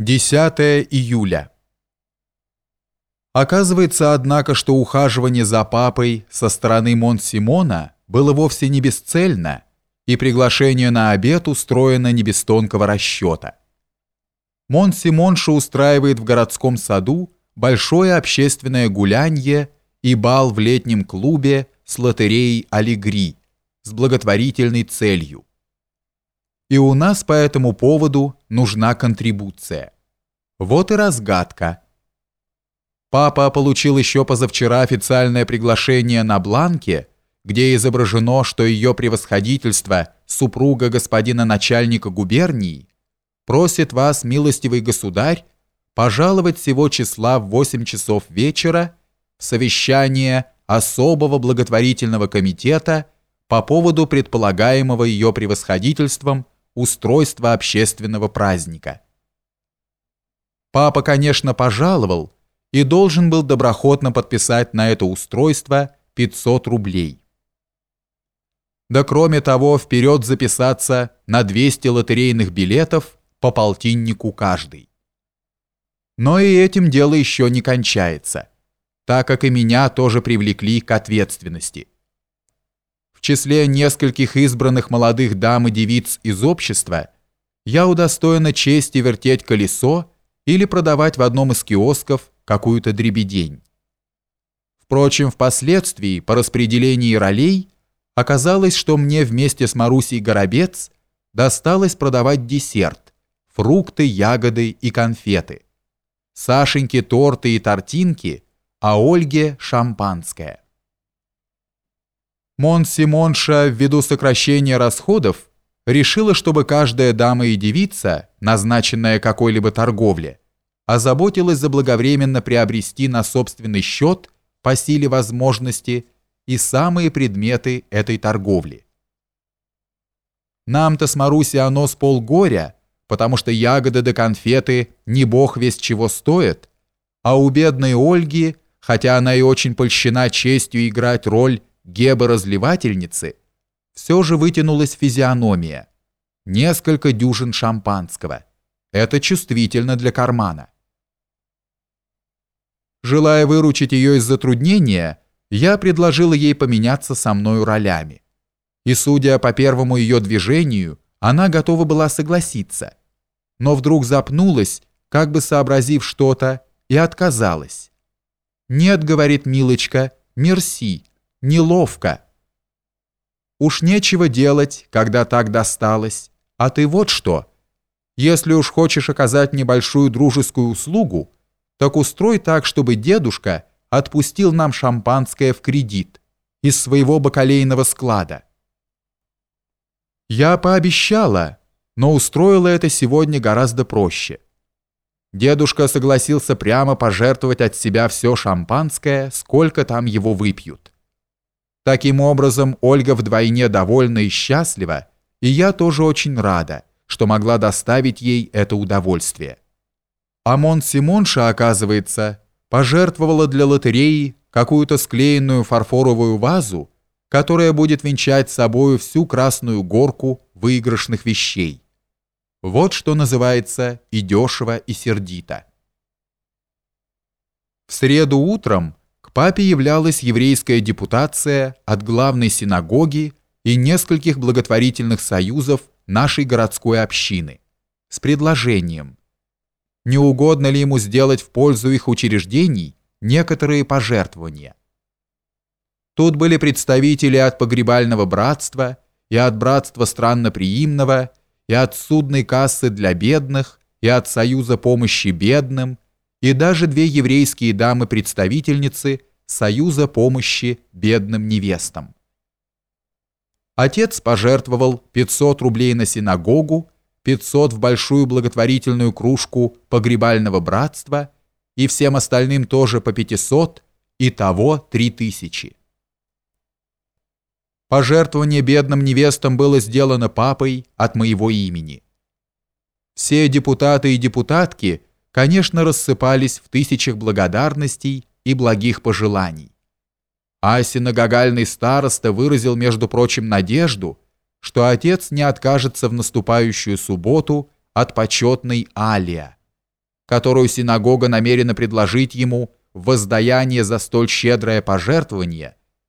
10 июля. Оказывается, однако, что ухаживание за папой со стороны Монсимона было вовсе не бесцельно, и приглашение на обед устроено не без тонкого расчета. Монсимонша устраивает в городском саду большое общественное гулянье и бал в летнем клубе с лотереей «Алигри» с благотворительной целью и у нас по этому поводу нужна контрибуция. Вот и разгадка. Папа получил еще позавчера официальное приглашение на бланке, где изображено, что ее превосходительство, супруга господина начальника губернии, просит вас, милостивый государь, пожаловать всего числа в 8 часов вечера в совещание особого благотворительного комитета по поводу предполагаемого ее превосходительством устройства общественного праздника. Папа, конечно, пожаловал и должен был доброхотно подписать на это устройство 500 рублей. Да кроме того, вперед записаться на 200 лотерейных билетов по полтиннику каждый. Но и этим дело еще не кончается, так как и меня тоже привлекли к ответственности в числе нескольких избранных молодых дам и девиц из общества, я удостоена чести вертеть колесо или продавать в одном из киосков какую-то дребедень. Впрочем, впоследствии, по распределении ролей, оказалось, что мне вместе с Марусей Горобец досталось продавать десерт, фрукты, ягоды и конфеты. Сашеньке торты и тортинки, а Ольге шампанское. Мон-Симонша, ввиду сокращения расходов, решила, чтобы каждая дама и девица, назначенная какой-либо торговле, озаботилась заблаговременно приобрести на собственный счет по силе возможности и самые предметы этой торговли. Нам-то с Марусей оно с полгоря, потому что ягоды да конфеты не бог весь чего стоят, а у бедной Ольги, хотя она и очень польщена честью играть роль Геба-разливательницы все же вытянулась физиономия. Несколько дюжин шампанского. Это чувствительно для кармана. Желая выручить ее из затруднения, я предложила ей поменяться со мною ролями. И, судя по первому ее движению, она готова была согласиться. Но вдруг запнулась, как бы сообразив что-то, и отказалась. «Нет», — говорит Милочка, — «мерси, неловко. Уж нечего делать, когда так досталось. А ты вот что. Если уж хочешь оказать небольшую дружескую услугу, так устрой так, чтобы дедушка отпустил нам шампанское в кредит из своего бакалейного склада. Я пообещала, но устроила это сегодня гораздо проще. Дедушка согласился прямо пожертвовать от себя все шампанское, сколько там его выпьют. Таким образом, Ольга вдвойне довольна и счастлива, и я тоже очень рада, что могла доставить ей это удовольствие. Амон Симонша, оказывается, пожертвовала для лотереи какую-то склеенную фарфоровую вазу, которая будет венчать собою всю красную горку выигрышных вещей. Вот что называется и дешево, и сердито. В среду утром папе являлась еврейская депутация от главной синагоги и нескольких благотворительных союзов нашей городской общины с предложением, не угодно ли ему сделать в пользу их учреждений некоторые пожертвования. Тут были представители от погребального братства и от братства странноприимного и от судной кассы для бедных и от союза помощи бедным и даже две еврейские дамы-представительницы Союза помощи бедным невестам. Отец пожертвовал 500 рублей на синагогу, 500 в большую благотворительную кружку погребального братства и всем остальным тоже по 500, и того 3000. Пожертвование бедным невестам было сделано папой от моего имени. Все депутаты и депутатки – конечно, рассыпались в тысячах благодарностей и благих пожеланий. А синагогальный староста выразил, между прочим, надежду, что отец не откажется в наступающую субботу от почетной Алия, которую синагога намерена предложить ему в воздаяние за столь щедрое пожертвование,